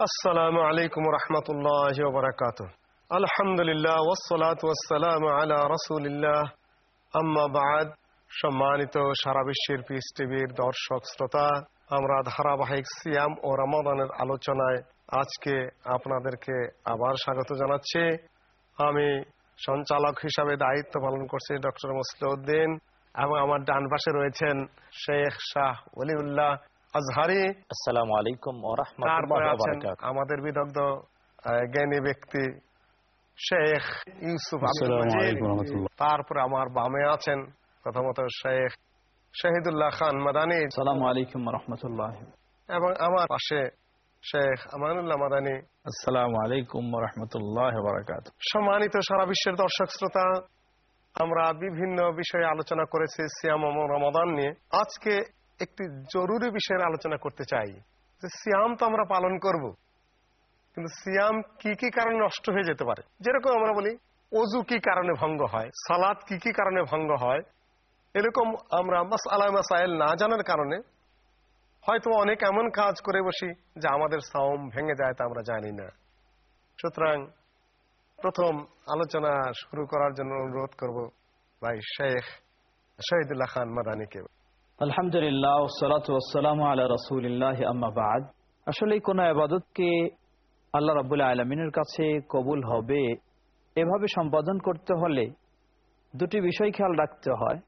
আসসালামু আলাইকুম রহমতুল্লাহ বারাকাত আলহামদুলিল্লাহ ওসলাত ওয়াসালাম আলা রসুলিল্লাহ। আম্মা বাদ। সম্মানিত সারা বিশ্বের পিস টিভির দর্শক, শ্রোতা, আমরা ধারাবাহিক সিয়াম ও রমাদানের আলোচনায় আজকে আপনাদেরকে আবার স্বাগত জানাচ্ছি। আমি সঞ্চালক হিসাবে দায়িত্ব পালন করছি ডক্টর মুসলিউদ্দিন এবং আমার ডান পাশে রয়েছেন শেখ শাহ ওলিউল্লাহ আজহারি আসসালামু আলাইকুম আমাদের বিদগ্ধ জ্ঞানী ব্যক্তি শেখ ইউসুফ আব্দুল আসসালামু মজিদ। আলাইকুম রহমতুল্লাহ। তারপরে আমার বামে আছেন প্রথমত শেখ শহীদুল্লাহ খান মাদানী। সালামু আলাইকুম রহমতুল্লাহ। এবং আমার পাশে শেখ আমানুল্লাহ মাদানী। আসসালামু আলাইকুম রহমতুল্লাহ বারাকাত সম্মানিত সারা বিশ্বের দর্শক শ্রোতা আমরা বিভিন্ন বিষয়ে আলোচনা করেছি সিয়াম ও রমাদান নিয়ে। আজকে একটি জরুরি বিষয়ের আলোচনা করতে চাই যে সিয়াম তো আমরা পালন করব। কিন্তু সিয়াম কি কি কারণে নষ্ট হয়ে যেতে পারে? যেরকম আমরা বলি অজু কি কারণে ভঙ্গ হয়? সালাদ কি কি কারণে ভঙ্গ হয়? এরকম আমরা মাস আলাহ মাসাইল না জানার কারণে হয়তো অনেক এমন কাজ করে বসি যা আমাদের সাওম ভেঙে যায় তা আমরা জানি না। সুতরাং প্রথম আলোচনা শুরু করার জন্য অনুরোধ করব ভাই শেখ শহীদুল্লাহ খান মাদানিকে। আলহামদুলিল্লাহ সালাত ওয়াসালাম আলা রসুলিল্লাহ আম্মাবাদ আসলে কোন আবাদতকে আল্লাহ রাবুল্লাহ আলমিনের কাছে কবুল হবে এভাবে সম্পাদন করতে হলে দুটি বিষয় খেয়াল রাখতে হয়।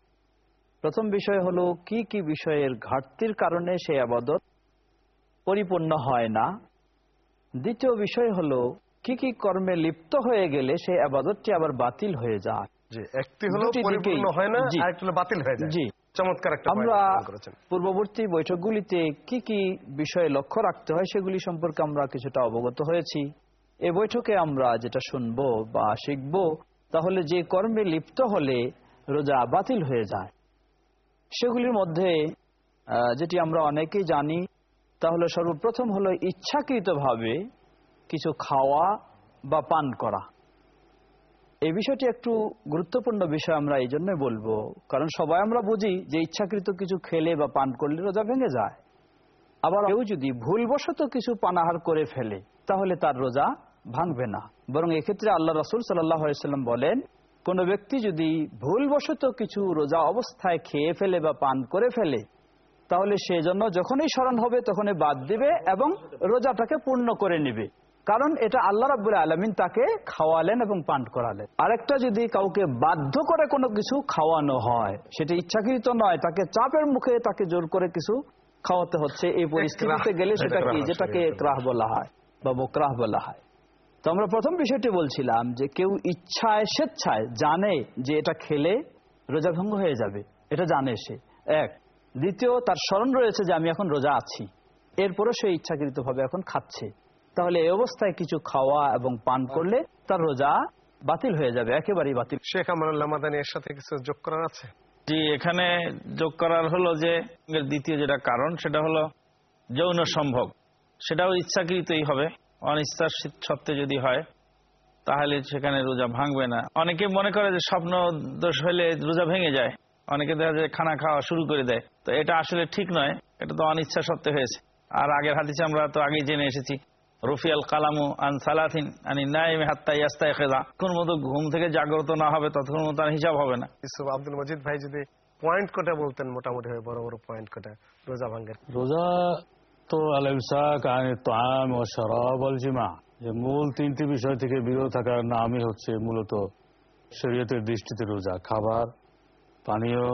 প্রথম বিষয় হলো কি কি বিষয়ের ঘাটতির কারণে সেই আবাদত পরিপূর্ণ হয় না? দ্বিতীয় বিষয় হলো কি কি কর্মে লিপ্ত হয়ে গেলে সেই আবাদতটি আবার বাতিল হয়ে যায়? একটি হলো পরিপূর্ণ হয় না আর বাতিল হয়ে যায়। জি। চমৎকার একটা আমরা পূর্ববর্তী বৈঠকগুলিতে কি কি বিষয়ে লক্ষ্য রাখতে হয় সেগুলি সম্পর্কে আমরা কিছুটা অবগত হয়েছি। এ বৈঠকে আমরা যেটা শুনব বা শিখব তাহলে যে কর্মে লিপ্ত হলে রোজা বাতিল হয়ে যায়। সেগুলির মধ্যে যেটি আমরা অনেকেই জানি তাহলে সর্বপ্রথম হলো ইচ্ছাকৃতভাবে কিছু খাওয়া বা পান করা। এই বিষয়টি একটু গুরুত্বপূর্ণ বিষয় আমরা এই জন্য বলব। কারণ সবাই আমরা বুঝি যে ইচ্ছাকৃত কিছু খেলে বা পান করলে রোজা ভেঙে যায়। আবার কেউ যদি ভুলবশত কিছু পানাহার করে ফেলে, তাহলে তার রোজা ভাঙবে না। বরং এক্ষেত্রে আল্লাহ রসুল সাল্লাম বলেন, কোনো ব্যক্তি যদি ভুলবশত কিছু রোজা অবস্থায় খেয়ে ফেলে বা পান করে ফেলে, তাহলে সেজন্য যখনই স্মরণ হবে তখনই বাদ দিবে এবং রোজাটাকে পূর্ণ করে নিবে। কারণ এটা আল্লাহ রাবুল আলমিন তাকে খাওয়ালেন এবং পান করালেন। আরেকটা যদি কাউকে বাধ্য করে কোনো কিছু খাওয়ানো হয় সেটা ইচ্ছাকৃত নয় তাকে চাপের মুখে তাকে জোর করে কিছু খাওয়াতে হচ্ছে এই পরিস্থিতিতে গেলে সেটা কি? যেটাকে ক্রাহ বলা হয় বা বকরাহ বলা হয়। তো আমরা প্রথম বিষয়টি বলছিলাম যে কেউ ইচ্ছায় স্বেচ্ছায় জানে যে এটা খেলে রোজা ভঙ্গ হয়ে যাবে। এটা জানে সে। এক। দ্বিতীয় তার স্মরণ রয়েছে যে আমি এখন রোজা আছি। এরপরে সে ইচ্ছাকৃতভাবে এখন খাচ্ছে। তাহলে এই অবস্থায় কিছু খাওয়া এবং পান করলে তার রোজা বাতিল হয়ে যাবে একেবারেই বাতিল। শেখ আমানুল্লাহ মাদানি এর সাথে কিছু যোগ করার আছে? জি এখানে যোগ করার হলো যে দ্বিতীয় যেটা কারণ সেটা হলো যৌন সম্ভব সেটাও ইচ্ছাকৃতই হবে অনিচ্ছার সত্ত্বে যদি হয় তাহলে সেখানে রোজা ভাঙবে না। অনেকে মনে করে যে স্বপ্ন দোষ হলে রোজা ভেঙে যায়। অনেকে দেখা যায় খানা খাওয়া শুরু করে দেয়। তো এটা আসলে ঠিক নয় এটা তো অনিচ্ছা সত্ত্বে হয়েছে। আর আগের হাদিসে আমরা তো আগেই জেনে এসেছি রফিয়াল কালামু আন সালাথিন আনি নাইমে হাত্তা ইয়াস্তা খেদা কোন মতো ঘুম থেকে জাগ্রত না হবে ততক্ষণ মতো তার হিসাব হবে না। ইউসুফ আব্দুল মজিদ ভাই যদি পয়েন্ট কোটা বলতেন মোটামুটি ভাবে বড় বড় পয়েন্ট কোটা রোজা ভাঙ্গের রোজা তো আল ইমসাক আন তাম ও শরাব আল জিমা। যে মূল তিনটি বিষয় থেকে বিরত থাকার নামই হচ্ছে মূলত শরীয়তের দৃষ্টিতে রোজা খাবার পানীয়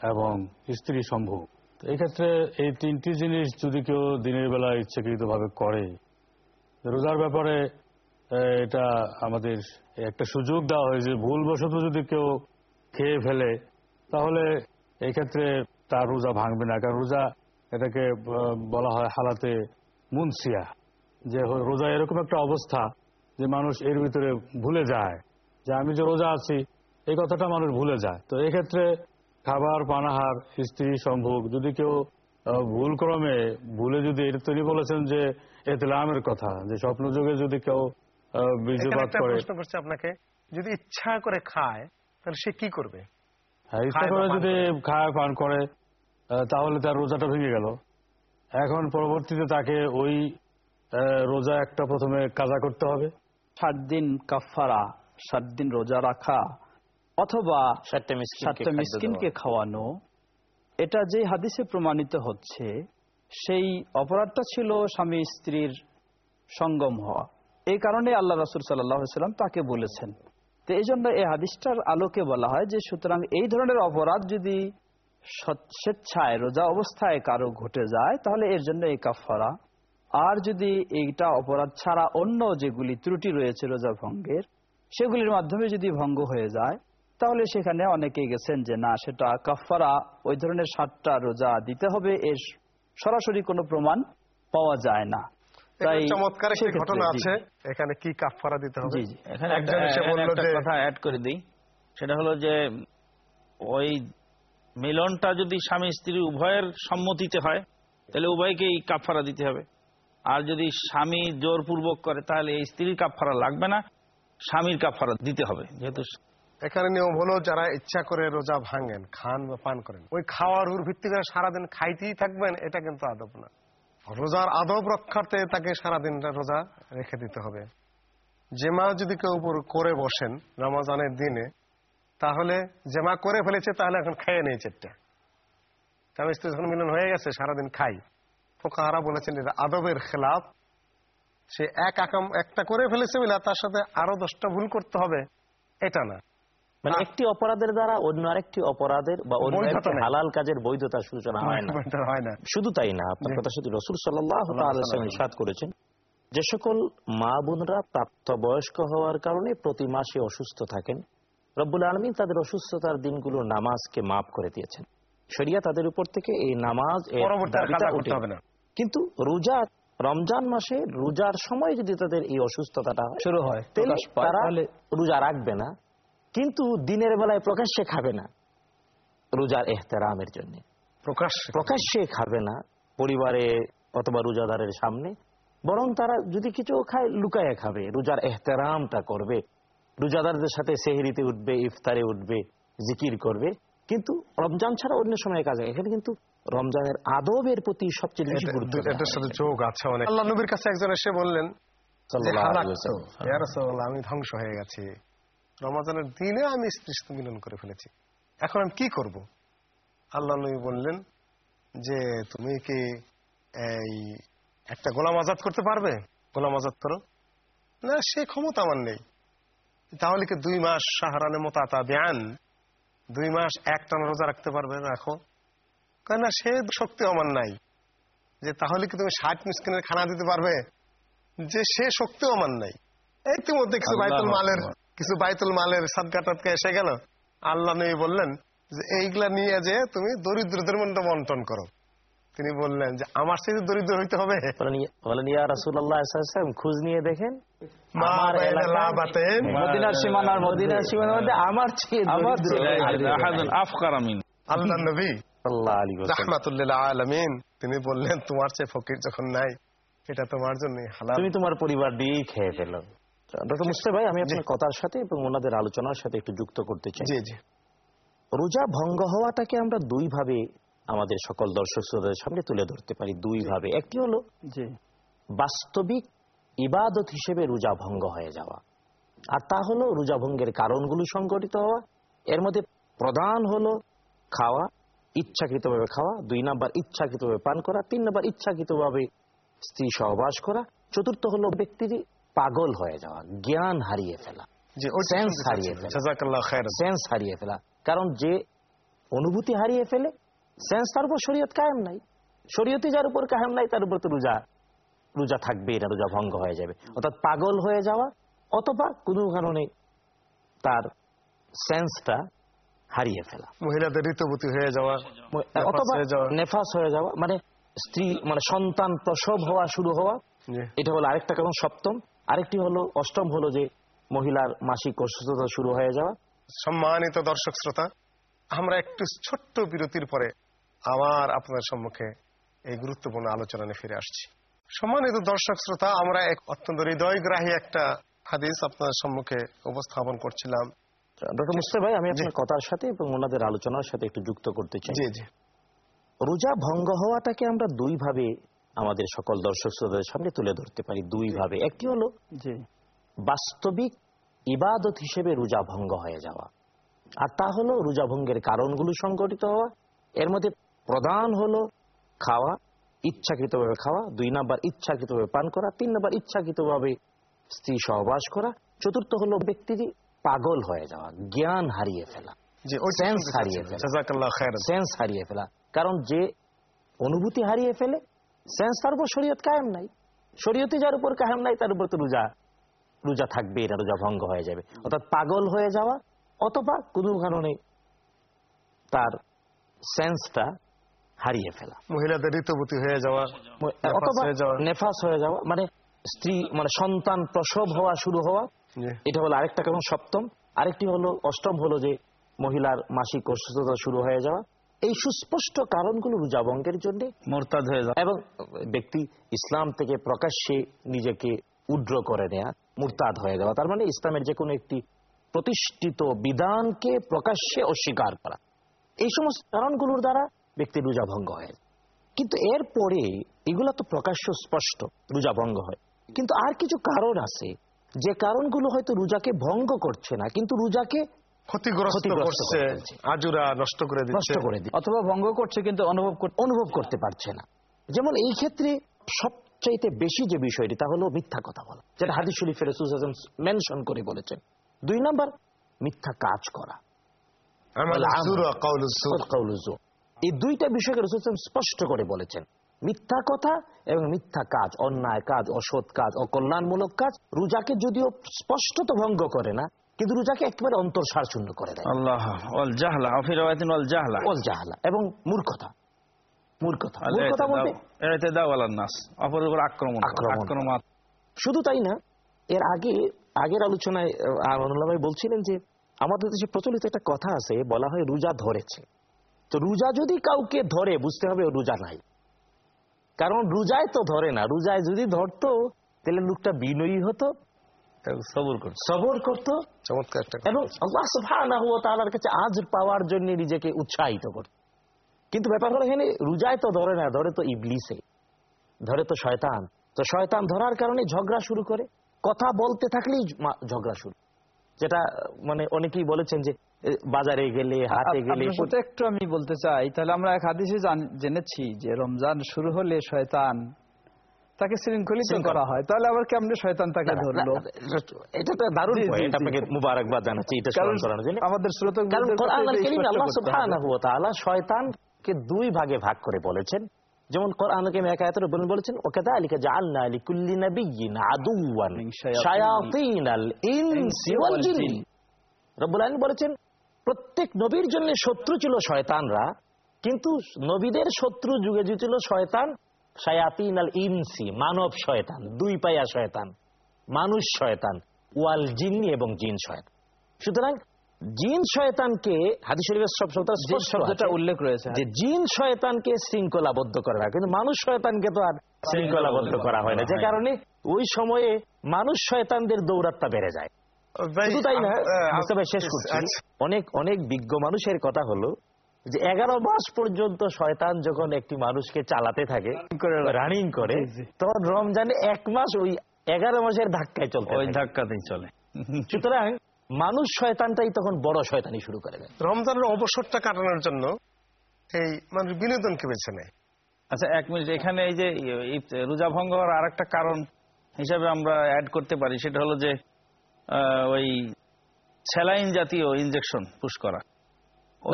এবং স্ত্রী সম্ভব তো এক্ষেত্রে এই তিনটি জিনিস যদি কেউ দিনের বেলা ইচ্ছাকৃতভাবে করে রোজার ব্যাপারে এটা আমাদের একটা সুযোগ দেওয়া হয়েছে। ভুলবশত যদি কেউ খেয়ে ফেলে তাহলে এক্ষেত্রে তার রোজা ভাঙবে না। কারণ রোজা এটাকে বলা হয় হালাতে মুনসিয়া। যে রোজা এরকম একটা অবস্থা যে মানুষ এর ভিতরে ভুলে যায়। যে আমি যে রোজা আছি এই কথাটা মানুষ ভুলে যায়। তো এক্ষেত্রে খাবার পানাহার স্ত্রী সম্ভোগ যদি কেউ আহ, ভুল ক্রমে ভুলে যদি এটা তিনি বলেছেন যে এতলামের কথা যে স্বপ্ন যুগে যদি কেউ বীর্যপাত করে। প্রশ্ন করছে আপনাকে। যদি ইচ্ছা করে খায় তাহলে সে কি করবে? হ্যাঁ, ইচ্ছা করে যদি খায় পান করে তাহলে তার রোজাটা ভেঙে গেল। এখন পরবর্তীতে তাকে ওই রোজা একটা প্রথমে কাজা করতে হবে। ষাট দিন কাফারা ষাট দিন রোজা রাখা অথবা ষাটটা মিসকিনকে সাতটা মিসকিনকে খাওয়ানো এটা যে হাদিসে প্রমাণিত হচ্ছে সেই অপরাধটা ছিল স্বামী স্ত্রীর সঙ্গম হওয়া। এই কারণে আল্লাহ রাসুল সাল্লাম তাকে বলেছেন। তো এই জন্য এই হাদিসটার আলোকে বলা হয় যে সুতরাং এই ধরনের অপরাধ যদি স্বেচ্ছায়, রোজা অবস্থায় কারও ঘটে যায়, তাহলে এর জন্য এই কাফারা আর যদি এইটা অপরাধ ছাড়া অন্য যেগুলি ত্রুটি রয়েছে রোজা ভঙ্গের, সেগুলির মাধ্যমে যদি ভঙ্গ হয়ে যায়, তাহলে সেখানে অনেকে গেছেন যে না, সেটা কাফারা ওই ধরনের সাতটা রোজা দিতে হবে, এর সরাসরি কোনো প্রমাণ পাওয়া যায় না। তাই চমৎকার একটি ঘটনা আছে। এখানে কি কাফারা দিতে হবে? এখানে একটা কথা অ্যাড করে দিই। সেটা হলো যে ওই মিলনটা যদি স্বামী স্ত্রী উভয়ের সম্মতিতে হয় তাহলে উভয়কেই কাফারা দিতে হবে। আর যদি স্বামী জোরপূর্বক করে তাহলে এই স্ত্রীর কাফারা লাগবে না স্বামীর কাফারা দিতে হবে। যেহেতু এখানে নিয়ম হলো, যারা ইচ্ছা করে রোজা ভাঙেন, খান বা পান করেন, ওই খাওয়ার উপর ভিত্তি করে সারাদিন খাইতেই থাকবেন, এটা কিন্তু আদব না। রোজার আদব রক্ষার্থে তাকে সারাদিন রোজা রেখে দিতে হবে। জেমা যদি কেউ উপর করে বসেন রমাজানের দিনে, তাহলে জেমা করে ফেলেছে, তাহলে এখন খেয়ে নেই চেটটা। স্বামী স্ত্রী যখন মিলন হয়ে গেছে, সারাদিন খাই। ফোকাহারা বলেছেন এটা আদবের খেলাফ, সে এক আকাম একটা করে ফেলেছে বলে তার সাথে আরও দশটা ভুল করতে হবে, এটা না। মানে একটি অপরাধের দ্বারা অন্য আরেকটি অপরাধের বা অন্য বৈধতা। হালাল কাজের বৈধতার সূচনা হয় না। শুধু তাই না আপনার কথা শুধু রসুল সাল্লাহ সাদ করেছেন যে সকল মা বোনরা প্রাপ্তবয়স্ক হওয়ার কারণে প্রতি মাসে অসুস্থ থাকেন রব্বুল আলমী তাদের অসুস্থতার দিনগুলো নামাজকে মাফ করে দিয়েছেন। শরিয়া তাদের উপর থেকে এই নামাজ কিন্তু রোজা রমজান মাসে রোজার সময় যদি তাদের এই অসুস্থতাটা শুরু হয় তারা রোজা রাখবে না। কিন্তু দিনের বেলায় প্রকাশ্যে খাবে না রোজার এহতেরামের জন্য। প্রকাশ প্রকাশ্যে খাবে না পরিবারে অথবা রোজাদারের সামনে। বরং তারা যদি কিছু খায় লুকায় খাবে। রোজার এহতেরামটা করবে। রোজাদারদের সাথে সেহরিতে উঠবে ইফতারে উঠবে জিকির করবে। কিন্তু রমজান ছাড়া অন্য সময় কাজে এখানে কিন্তু রমজানের আদবের প্রতি সবচেয়ে বেশি গুরুত্ব এটার সাথে যোগ আছে অনেক। আল্লাহ নবীর কাছে একজন এসে বললেন আমি ধ্বংস হয়ে গেছি। রমাজানের দিনে আমি স্ত্রীর সাথে মিলন করে ফেলেছি। এখন আমি কি করব? আল্লাহ নবী বললেন যে তুমি কি এই একটা গোলাম আজাদ করতে পারবে? গোলাম আজাদ করো। না সে ক্ষমতা আমার নেই। তাহলে কি দুই মাস সাহারানে মোতাতা ব্যান দুই মাস এক টানা রোজা রাখতে পারবে? রাখো। কেন না সে শক্তি আমার নাই। যে তাহলে কি তুমি ষাট মিসকিনের খানা দিতে পারবে? যে সে শক্তিও আমার নাই। ইতিমধ্যে কিছু বাইতুল মালের। কিছু বাইতুল মালের সাদকা টাদকা এসে গেল। আল্লাহ নবী বললেন যে এইগুলা নিয়ে যে তুমি দরিদ্রদের মধ্যে বন্টন করো। তিনি বললেন যে আমার সাথে দরিদ্র হইতে হবে? বলেন ইয়া- রাসূলুল্লাহ সাল্লাল্লাহু খোঁজ নিয়ে দেখেন আমার মদিনার সীমানার মদিনার সীমানার মধ্যে আমার চেয়ে আল্লাহ নবী সাল্লাল্লাহু আলাইহি ওয়াসাল্লাম। রাহমাতুল্লিল আলামিন তিনি বললেন তোমার চেয়ে ফকির যখন নাই এটা তোমার জন্য হালাল। তুমি তোমার পরিবার দিয়েই খেয়ে ফেলো। ডক্টর মুস্তে ভাই আমি আপনার কথার সাথে এবং ওনাদের আলোচনার সাথে একটু যুক্ত করতে চাই। জি জি। রোজা ভঙ্গ হওয়াটাকে আমরা দুই ভাবে আমাদের সকল দর্শক শ্রোতাদের সামনে তুলে ধরতে পারি দুই ভাবে একটি হলো বাস্তবিক ইবাদত হিসেবে রোজা ভঙ্গ হয়ে যাওয়া। আর তা হলো রোজা ভঙ্গের কারণগুলো সংগঠিত হওয়া। এর মধ্যে প্রধান হলো খাওয়া ইচ্ছাকৃতভাবে খাওয়া। দুই নাম্বার ইচ্ছাকৃতভাবে পান করা। তিন নাম্বার ইচ্ছাকৃতভাবে স্ত্রী সহবাস করা। চতুর্থ হলো ব্যক্তির পাগল হয়ে যাওয়া জ্ঞান হারিয়ে ফেলা Sense হারিয়ে ফেলা। সেন্স হারিয়ে ফেলা। কারণ যে অনুভূতি হারিয়ে ফেলে সেন্স তার উপর শরীয়ত কায়েম নাই। শরীয়তে যার উপর কায়েম নাই তার উপর তো রোজা রোজা থাকবে এটা রোজা ভঙ্গ হয়ে যাবে। অর্থাৎ পাগল হয়ে যাওয়া অথবা কোনো কারণে তার সেন্সটা হারিয়ে ফেলা। মহিলাদের ঋতুবতী হয়ে যাওয়া অথবা। নেফাস হয়ে যাওয়া মানে স্ত্রী মানে সন্তান প্রসব হওয়া শুরু হওয়া এটা হলো আরেকটা কারণ সপ্তম। আরেকটি হলো অষ্টম হলো যে মহিলার মাসিক অসুস্থতা শুরু হয়ে যাওয়া। সম্মানিত দর্শক শ্রোতা আমরা একটু ছোট্ট বিরতির পরে আবার আপনার সম্মুখে এই গুরুত্বপূর্ণ আলোচনা ফিরে আসছি। সম্মানিত দর্শক শ্রোতা আমরা এক অত্যন্ত হৃদয়গ্রাহী একটা হাদিস আপনার সম্মুখে উপস্থাপন করছিলাম। ডক্টর মুস্তে ভাই আমি আপনার কথার সাথে এবং ওনাদের আলোচনার সাথে একটু যুক্ত করতে চাই। জি জি। রোজা ভঙ্গ হওয়াটাকে আমরা দুই ভাবে আমাদের সকল দর্শক শ্রোতাদের সামনে তুলে ধরতে পারি দুই ভাবে একটি হলো বাস্তবিক ইবাদত হিসেবে রোজা ভঙ্গ হয়ে যাওয়া। আর তা হলো রোজা ভঙ্গের কারণগুলো সংগঠিত হওয়া। এর মধ্যে প্রধান হলো খাওয়া ইচ্ছাকৃতভাবে খাওয়া দুই নাম্বার ইচ্ছাকৃতভাবে পান করা তিন নাম্বার ইচ্ছাকৃতভাবে স্ত্রী সহবাস করা। চতুর্থ হলো ব্যক্তির পাগল হয়ে যাওয়া জ্ঞান হারিয়ে ফেলা। Sense হারিয়ে ফেলা। সেন্স হারিয়ে ফেলা। কারণ যে অনুভূতি হারিয়ে ফেলে সেন্স তার উপর শরীয়ত কায়েম নাই শরীয়তে যার উপর কায়েম নাই তার উপর তো রোজা রোজা থাকবে এটা রোজা ভঙ্গ হয়ে যাবে অর্থাৎ পাগল হয়ে যাওয়া অথবা কোনো কারণে তার সেন্সটা হারিয়ে ফেলা মহিলাদের ঋতুবতী হয়ে যাওয়া অথবা। নেফাস হয়ে যাওয়া মানে স্ত্রী মানে সন্তান প্রসব হওয়া শুরু হওয়া এটা হলো আরেকটা কারণ সপ্তম আরেকটি হলো অষ্টম হলো যে মহিলার মাসিক অসুস্থতা শুরু হয়ে যাওয়া এই সুস্পষ্ট কারণগুলো রোজাভঙ্গের জন্য মোরতাদ হয়ে যাওয়া এবং ব্যক্তি ইসলাম থেকে প্রকাশ্যে নিজেকে উড্র করে নেয়া মুরতাদ হয়ে যাওয়া। তার মানে ইসলামের যে কোনো একটি প্রতিষ্ঠিত বিধানকে প্রকাশ্যে অস্বীকার করা। এই সমস্ত কারণগুলোর দ্বারা ব্যক্তি রোজা ভঙ্গ হয়। কিন্তু এরপরে এগুলো তো প্রকাশ্য স্পষ্ট রোজা ভঙ্গ হয়। কিন্তু আর কিছু কারণ আছে। যে কারণগুলো হয়তো রোজাকে ভঙ্গ করছে না কিন্তু রোজাকে ক্ষতিগ্রস্ত ক্ষতিগ্রস্ত করছে করে ফেলছে। আজুরা নষ্ট করে নষ্ট দিচ্ছে করে দিচ্ছে। অথবা ভঙ্গ করছে কিন্তু অনুভব করতে অনুভব করতে পারছে না। যেমন এই ক্ষেত্রে সবচাইতে বেশি যে বিষয়টি তা হলো মিথ্যা কথা বলা যেটা হাদিস শরীফের মেনশন করে বলেছেন। দুই নাম্বার মিথ্যা কাজ করা। এই দুইটা বিষয়কে রসুল স্পষ্ট করে বলেছেন। মিথ্যা কথা এবং মিথ্যা কাজ অন্যায় কাজ অসৎ কাজ অকল্যাণমূলক কাজ রোজাকে যদিও স্পষ্টত ভঙ্গ করে না কিন্তু রোজাকে একেবারে শূন্য করে দেয়। আল্লাহ জাহলা অফির রাওয়াতিন জাহলা। অল জাহালা এবং মূর্খতা মূর্খতা। মূর্খতা বলতে ইতিদাউ- ইতিদাউ আলান নাস অপরের উপর আক্রমণ আক্রমণ শুধু তাই না এর আগে আগের আলোচনায় ভাই বলছিলেন যে আমাদের দেশে প্রচলিত একটা কথা আছে বলা হয় রোজা ধরেছে। তো রোজা যদি কাউকে ধরে বুঝতে হবে রোজা নাই। কারণ রোজায় তো ধরে না রোজায় যদি ধরতো তাহলে লোকটা বিনয়ী হতো সবুর করছে। সবর করতো? চমৎকার এবং আল্লাহ সুবহানাহু ওয়া তাআলার কাছে আজ পাওয়ার জন্য নিজেকে উৎসাহিত করে কিন্তু ব্যাপার হলো এখানে রোজায় তো ধরে না ধরে তো ইবলিসে ধরে তো শয়তান। তো শয়তান ধরার কারণে ঝগড়া শুরু করে। কথা বলতে থাকলেই ঝগড়া শুরু। যেটা মানে অনেকেই বলেছেন যে বাজারে গেলে হাটে গেলে একটু আমি বলতে চাই। তাহলে আমরা এক হাদিসে জেনেছি যে রমজান শুরু হলে শয়তান তাকে শৃঙ্খলিত করা হয়। তাহলে আবার কেমনে শয়তান তাকে ধরলো? এটা তো দারুণ জি। আপনাকে মুবারকবাদ জানাচ্ছি এটা স্মরণ করানোর জন্য। আমাদের শ্রোতক আল্লাহ সুবহানাহু ওয়া তাআলা শয়তানকে দুই ভাগে ভাগ করে বলেছেন। যেমন কোরআন কারীমে এক আয়াতের উপর বলেছেন ওয়াকাযালিকা জাআলনা লিকুল্লি নাবিয়্যিন আদুওয়ান শায়াতিনাল ইনসি ওয়াল জিন। রব্বুল আলামিন বলেছেন প্রত্যেক নবীর জন্য শত্রু ছিল শয়তানরা কিন্তু নবীদের শত্রু যুগে যুগে ছিল শয়তান শায়াতিনাল ইনসি মানব শয়তান দুই পায়া শয়তান মানুষ শয়তান ওয়াল জিন্নি এবং জিন শয়তান। সুতরাং জিন শয়তানকে হাদিস শরীফের সব শব্দটা উল্লেখ রয়েছে। যে জিন শয়তানকে শৃঙ্খলাবদ্ধ করে না কিন্তু মানুষ শয়তানকে তো আর শৃঙ্খলাবদ্ধ করা হয় না যে কারণে ওই সময়ে মানুষ শয়তানদের দৌরাত্মা বেড়ে যায়। শুধু তাই না শেষ করছি। আচ্ছা, অনেক অনেক বিজ্ঞ মানুষের কথা হলো যে এগারো মাস পর্যন্ত শয়তান যখন একটি মানুষকে চালাতে থাকে রানিং করে। তখন রমজানে এক মাস ওই এগারো মাসের ধাক্কায় চলতে ওই। ধাক্কাতেই চলে। সুতরাং মানুষ শয়তানটাই তখন বড় শয়তানি শুরু করে দেয়। রমজানের অবসরটা কাটানোর জন্য এই মানুষ বিনোদনকে বেছে নেয়। আচ্ছা এক মিনিট এখানে এই যে রোজা ভঙ্গ হওয়ার আর একটা কারণ হিসাবে আমরা অ্যাড করতে পারি সেটা হলো যে আহ, ওই স্যালাইন জাতীয় ইনজেকশন পুশ করা।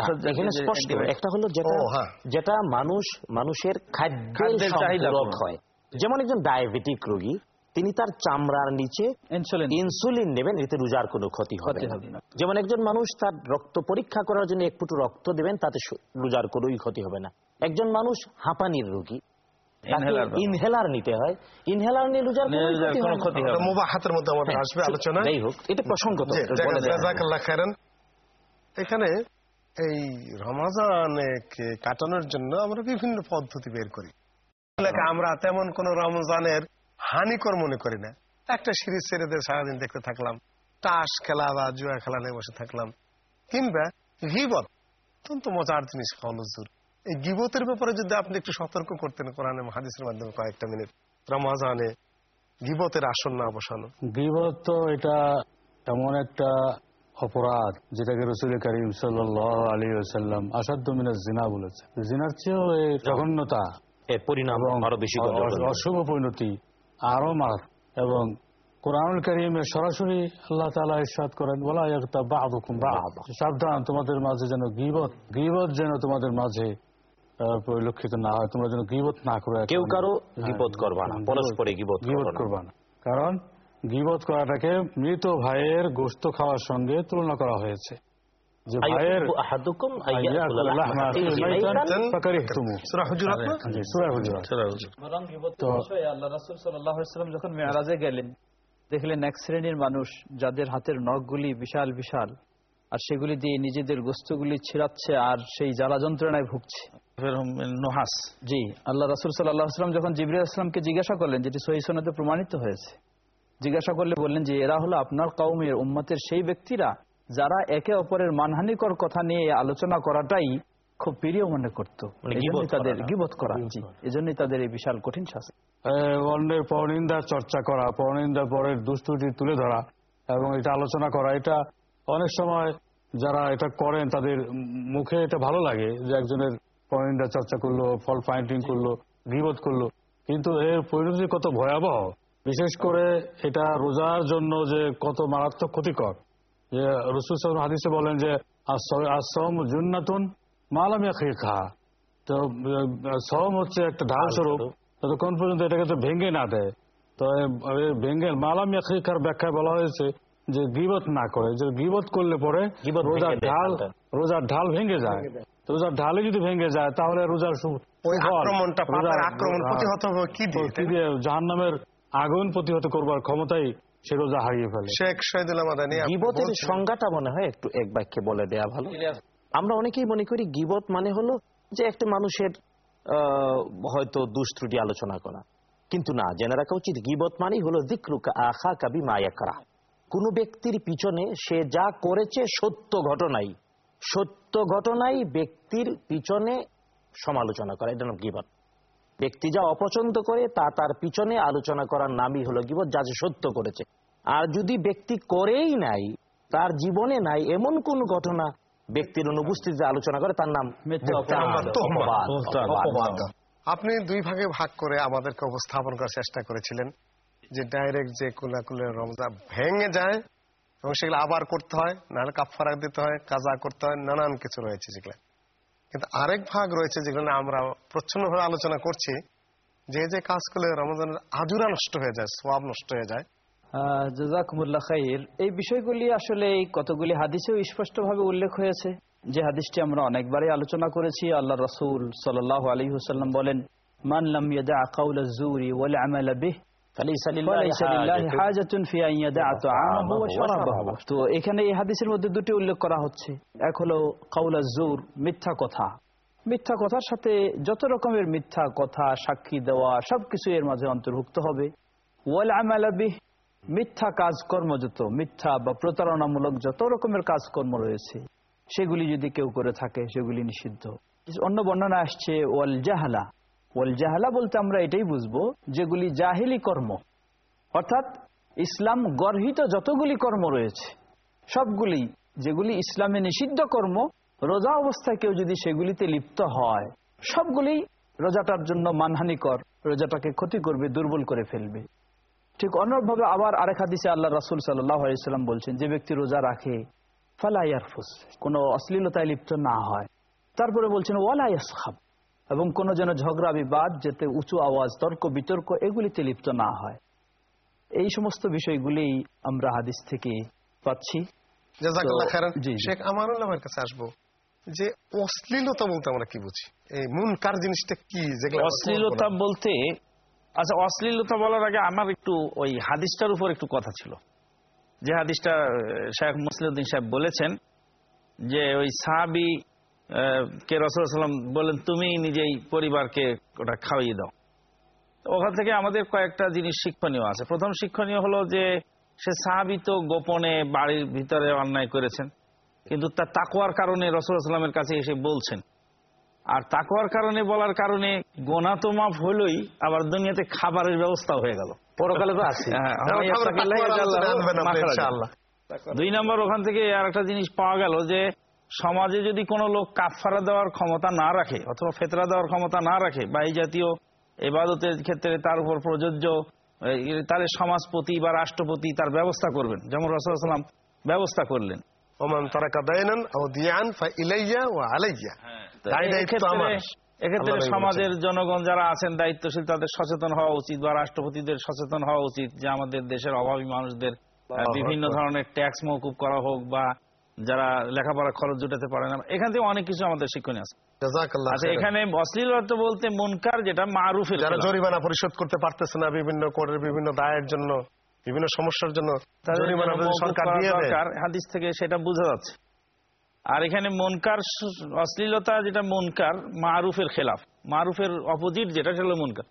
এখানে স্পষ্ট। একটা হলো যেটা হ্যাঁ। যেটা মানুষ মানুষের খাদ্যের। হয়। যেমন একজন ডায়াবেটিক রোগী তিনি তার চামড়ার নিচে ইনসুলিন ইনসুলিন নেবেন এতে রোজার কোনো ক্ষতি হবে না। যেমন একজন মানুষ তার রক্ত পরীক্ষা করার জন্য এক ফুটু রক্ত দেবেন তাতে রোজার কোনোই ক্ষতি হবে না। একজন মানুষ হাঁপানির রোগী ইনহেলার নিতে হয়। ইনহেলার নিয়ে রোজার কোনো ক্ষতি হয় হবে না। মুবাহাতের মধ্যে আমাদের হ্যাঁ, আসবে আলোচনা যাই হোক এটা প্রসঙ্গত খায়রান। এখানে এই রমাজানে কাটানোর জন্য আমরা বিভিন্ন পদ্ধতি বের করি। আমরা তেমন কোন রমজানের হানিকর মনে করি না। একটা সিরিজ ছেড়ে দিয়ে সারাদিন দেখতে থাকলাম, তাস খেলা বা জুয়া খেলা নিয়ে বসে থাকলাম। কিংবা গিবত, অত্যন্ত মজার জিনিস হলজুর এই গিবতের ব্যাপারে যদি আপনি একটু সতর্ক করতেন কোরআনে হাদিসের মাধ্যমে কয়েকটা মিনিট। রমাজানে গিবতের আসন্ন অবসান গিবত তো এটা এমন একটা অপরাধ যেটাকে রসুল করিম সাল আলী সাল্লাম আসাদ্দ মিনাজ জিনা বলেছে জিনার চেয়েও জঘন্যতা এর পরিণাম আরও বেশি অশুভ পরিণতি আরও মার এবং কোরআনুল করিমে সরাসরি আল্লাহ তালা ইরশাদ করেন বলা সাবধান তোমাদের মাঝে যেন গিবত গিবত যেন তোমাদের মাঝে পরিলক্ষিত না হয় তোমরা যেন গিবত না করে কেউ কারও হ্যাঁ, গিবত করবা না পরস্পরে গিবত করবা না। কারণ গিবত করাটাকে মৃত ভাইয়ের গোস্ত খাওয়ার সঙ্গে তুলনা করা হয়েছে। যে ভাইয়ের যখন মেরাজে গেলেন দেখলেন এক শ্রেণির মানুষ যাদের হাতের নখগুলি বিশাল বিশাল আর সেগুলি দিয়ে নিজেদের গোস্তগুলি ছিঁড়াচ্ছে আর সেই জ্বালা যন্ত্রণায় ভুগছে। নোহাস। জি আল্লাহ রাসুল সাল্লাহ আসলাম যখন জিবরিল আসলামকে জিজ্ঞাসা করলেন যেটি সহি সনদে প্রমাণিত হয়েছে জিজ্ঞাসা করলে বললেন যে এরা হলো আপনার কৌমের উম্মতের সেই ব্যক্তিরা যারা একে অপরের মানহানিকর কথা নিয়ে আলোচনা করাটাই খুব প্রিয় মনে করতো। মানে তাদের। গিবত করা এজন্যই তাদের এই বিশাল কঠিন শাস্তি। অন্যের পরনিন্দা চর্চা করা পরনিন্দা পরের দুষ্টুটি তুলে ধরা এবং এটা আলোচনা করা এটা অনেক সময় যারা এটা করেন তাদের মুখে এটা ভালো লাগে যে একজনের পরনিন্দা চর্চা করল ফল ফাইন্ডিং করল গিবত করল। কিন্তু এর পরিণতি কত ভয়াবহ। বিশেষ করে এটা রোজার জন্য যে কত মারাত্মক ক্ষতিকর যে রসুল হাদিসে বলেন যে আসম জুন্নাতুন মালামিয়া খেয়ে খা তো সম হচ্ছে একটা ঢাল স্বরূপ ততক্ষণ পর্যন্ত এটাকে তো ভেঙে না দেয় তো ভেঙে মালাম ইয়াকিকার ব্যাখ্যায় বলা হয়েছে যে গিবত না করে যে গিবত করলে পরে রোজার ঢাল। রোজার ঢাল ভেঙে যায় রোজার ঢালে যদি ভেঙে যায় তাহলে রোজার আক্রমণটা আক্রমণ প্রতিহত কি দিয়ে জাহান্নামের আগুন প্রতিহত করবার ক্ষমতাই সে রোজা হারিয়ে ফেলে। শেখ শহীদুল্লাহ মাদানী গিবতের সংজ্ঞাটা মনে হয় একটু এক বাক্যে বলে দেয়া ভালো? আমরা অনেকেই মনে করি গিবত মানে হলো যে একটা মানুষের হয়তো দুষ্ত্রুটি আলোচনা করা। কিন্তু না জেনে রাখা উচিত গিবত মানেই হলো দিকরুকা আখা কাবি মায়া করা কোন ব্যক্তির পিছনে সে যা করেছে সত্য ঘটনাই। সত্য ঘটনাই ব্যক্তির পিছনে সমালোচনা করা এটা নাম গিবত। ব্যক্তি যা অপছন্দ করে তা তার পিছনে আলোচনা করার নামই হলো গিবত যা যে সত্য করেছে। আর যদি ব্যক্তি করেই নাই তার জীবনে নাই এমন কোন ঘটনা ব্যক্তির অনুপস্থিতিতে আলোচনা করে তার নাম। আপনি দুই ভাগে ভাগ করে আমাদেরকে উপস্থাপন করার চেষ্টা করেছিলেন যে ডাইরেক্ট যে কুলাকুলের রমজা ভেঙে যায় এবং সেগুলো আবার করতে হয় নাহলে কাফারা দিতে হয় কাজা করতে হয় নানান কিছু রয়েছে যেগুলো। কিন্তু আরেক ভাগ রয়েছে যেগুলো আমরা প্রচ্ছন্ন ভাবে আলোচনা করছি। যে যে কাজ করলে রমজানের আজুরা নষ্ট হয়ে যায়, সোয়াব নষ্ট হয়ে যায়। খাইর, এই বিষয়গুলি আসলে এই কতগুলি হাদিসেও স্পষ্টভাবে উল্লেখ হয়েছে। যে হাদিসটি আমরা অনেকবারই আলোচনা করেছি আল্লাহ রসুল সাল্লাহ আলী হুসাল্লাম বলেন, মান লাম ইয়াদা কাউল জুরি ওয়াল আমাল বিহ মিথ্যা কথা। মিথ্যা মিথ্যা অন্তর্ভুক্ত হবে। ওয়াল আমালাবি মিথ্যা যত মিথ্যা বা প্রতারণামূলক যত রকমের কাজকর্ম রয়েছে সেগুলি যদি কেউ করে থাকে সেগুলি নিষিদ্ধ। অন্য বর্ণনা আসছে ওয়াল জাহালা। ওয়াল জাহালা বলতে আমরা এটাই বুঝব যেগুলি জাহিলি কর্ম। অর্থাৎ ইসলাম গর্হিত যতগুলি কর্ম রয়েছে, সবগুলি যেগুলি ইসলামে নিষিদ্ধ কর্ম, রোজা অবস্থায় কেউ যদি সেগুলিতে লিপ্ত হয়, সবগুলি রোজাটার জন্য মানহানিকর, রোজাটাকে ক্ষতি করবে, দুর্বল করে ফেলবে। ঠিক অন্যভাবে আবার আরেক হাদিসে আল্লাহ রাসুল সাল্লাম বলছেন, যে ব্যক্তি রোজা রাখে ফালাইয়ারফুস কোনো অশ্লীলতায় লিপ্ত না হয়। তারপরে বলছেন ওয়ালাইয়াসখাব এবং কোনো যেন ঝগড়া বিবাদ যাতে উঁচু আওয়াজ তর্ক বিতর্ক এগুলিতে লিপ্ত না হয়। এই সমস্ত বিষয়গুলি আমরা হাদিস থেকে পাচ্ছি। শেখ আমানুল্লাহের কাছে আসব যে অশ্লীলতা বলতে আমরা কি বুঝি? এই মুনকার জিনিসটা কি? অশ্লীলতা বলতে আচ্ছা অশ্লীলতা বলার আগে আমার একটু ওই হাদিসটার উপর একটু কথা ছিল। যে হাদিসটা শেখ মুসলিউদ্দিন সাহেব বলেছেন যে ওই সাহাবি কে রসুলাম বলেন তুমি নিজেই পরিবারকে ওটা খাওয়িয়ে দাও। ওখান থেকে আমাদের কয়েকটা জিনিস শিক্ষণীয় আছে। প্রথম শিক্ষণীয় হলো যে সে সাহাবি তো গোপনে বাড়ির ভিতরে অন্যায় করেছেন কিন্তু তার তাকুয়ার কারণে রসুলামের কাছে এসে বলছেন। আর তাকওয়ার কারণে বলার কারণে গোনা তো মাফ হলোই আবার দুনিয়াতে খাবারের ব্যবস্থা হয়ে গেল। পরকালে তো আছে হ্যাঁ। দুই নম্বর ওখান থেকে আর একটা জিনিস পাওয়া গেল যে সমাজে যদি কোনো লোক কাফারা দেওয়ার ক্ষমতা না রাখে অথবা ফেতরা দেওয়ার ক্ষমতা না রাখে বা এই জাতীয় এবাদতের ক্ষেত্রে তার উপর প্রযোজ্য তাহলে সমাজপতি বা রাষ্ট্রপতি তার ব্যবস্থা করবেন যেমন রসুলাম ব্যবস্থা করলেন। ওমান দিয়ান ইলাইয়া আলাইয়া। এক্ষেত্রে- এক্ষেত্রে সমাজের জনগণ যারা আছেন দায়িত্বশীল তাদের সচেতন হওয়া উচিত বা রাষ্ট্রপতিদের সচেতন হওয়া উচিত যে আমাদের দেশের অভাবী মানুষদের বিভিন্ন ধরনের ট্যাক্স মৌকুব করা হোক বা যারা লেখাপড়া খরচ জুটাতে পারে না এখান থেকে অনেক কিছু আমাদের শিক্ষণীয় আছে। আচ্ছা। এখানে বলতে মুনকার যেটা মারুফের যারা। জরিমানা পরিশোধ করতে পারতেছে না বিভিন্ন করের বিভিন্ন দায়ের জন্য বিভিন্ন সমস্যার জন্য সরকার হাদিস থেকে সেটা বোঝা যাচ্ছে। আর এখানে মনকার অশ্লীলতা যেটা মনকার মারুফের খেলাফ। মারুফের অপোজিট যেটা সেটা মনকার।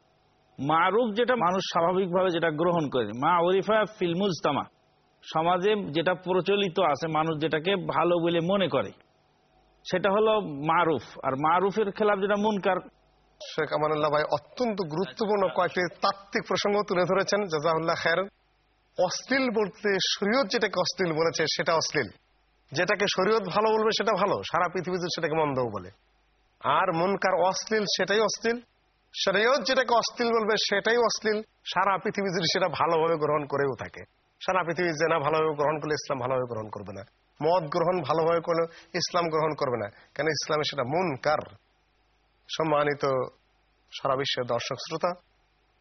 মারুফ যেটা মানুষ স্বাভাবিকভাবে যেটা গ্রহণ করে মা ওরিফা ফিলমুজতামা সমাজে যেটা প্রচলিত আছে, মানুষ যেটাকে ভালো বলে মনে করে, সেটা হলো মারুফ। আর মারুফের খেলাফ যেটা মুনকার। শেখ আমানুল্লাহ ভাই অত্যন্ত গুরুত্বপূর্ণ কয়েকটি তাত্ত্বিক প্রসঙ্গ তুলে ধরেছেন জাজাউল্লাহ খের। অশ্লীল বলতে শরীয়ত যেটাকে অশ্লীল বলেছে, সেটা অশ্লীল। যেটাকে শরীয়ত ভালো বলবে, সেটা ভালো। সারা পৃথিবীতে সেটাকে মন্দও বলে। আর মনকার অশ্লীল, সেটাই অশ্লীল। শরীয়ত যেটাকে অশ্লীল বলবে, সেটাই অশ্লীল। সারা পৃথিবী যদি সেটা ভালোভাবে গ্রহণ করেও থাকে। সারা পৃথিবী জেনা ভালোভাবে গ্রহণ করলে ইসলাম ভালোভাবে গ্রহণ করবে না। মদ গ্রহণ ভালোভাবে করলে ইসলাম গ্রহণ করবে না। কেন ইসলামে সেটা মুনকার? সম্মানিত সারা বিশ্বের দর্শক শ্রোতা,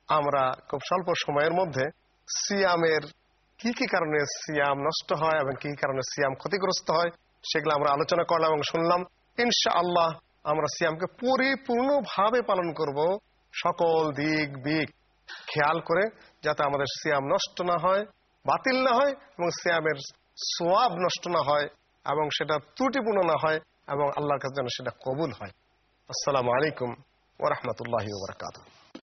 আমরা খুব স্বল্প সময়ের মধ্যে সিয়ামের কি কি কারণে সিয়াম নষ্ট হয় এবং কি কারণে সিয়াম ক্ষতিগ্রস্ত হয়, সেগুলো আমরা আলোচনা করলাম এবং শুনলাম। ইনশা আল্লাহ আমরা সিয়ামকে পরিপূর্ণভাবে পালন করব সকল দিক, বিক। খেয়াল করে যাতে আমাদের সিয়াম নষ্ট না হয় বাতিল না হয় এবং সিয়ামের সোয়াব নষ্ট না হয় এবং সেটা ত্রুটিপূর্ণ না হয় এবং আল্লাহর কাছে যেন সেটা কবুল হয়। আসসালামু আলাইকুম ওরহমতুল্লাহ বারকাতুহ।